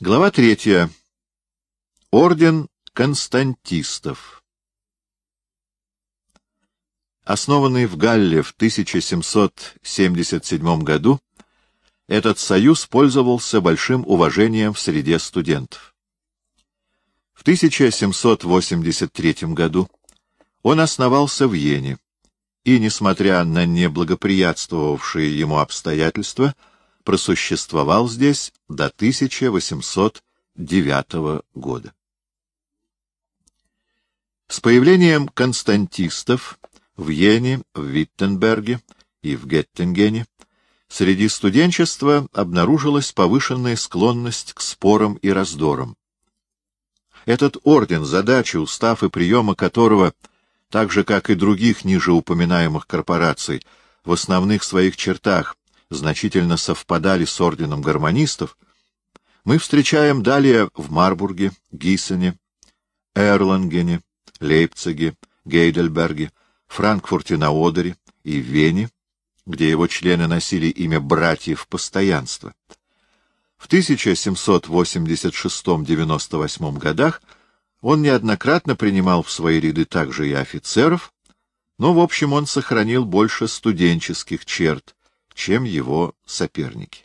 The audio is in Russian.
Глава третья. Орден константистов. Основанный в Галле в 1777 году, этот союз пользовался большим уважением в среде студентов. В 1783 году он основался в Йене, и, несмотря на неблагоприятствовавшие ему обстоятельства, просуществовал здесь до 1809 года. С появлением константистов в Йене, в Виттенберге и в Геттингене среди студенчества обнаружилась повышенная склонность к спорам и раздорам. Этот орден, задачи, устав и приемы которого, так же, как и других ниже упоминаемых корпораций, в основных своих чертах значительно совпадали с орденом гармонистов, мы встречаем далее в Марбурге, Гиссене, Эрлангене, Лейпциге, Гейдельберге, Франкфурте на Одере и Вене, где его члены носили имя братьев постоянства. В 1786-98 годах он неоднократно принимал в свои ряды также и офицеров, но, в общем, он сохранил больше студенческих черт, чем его соперники.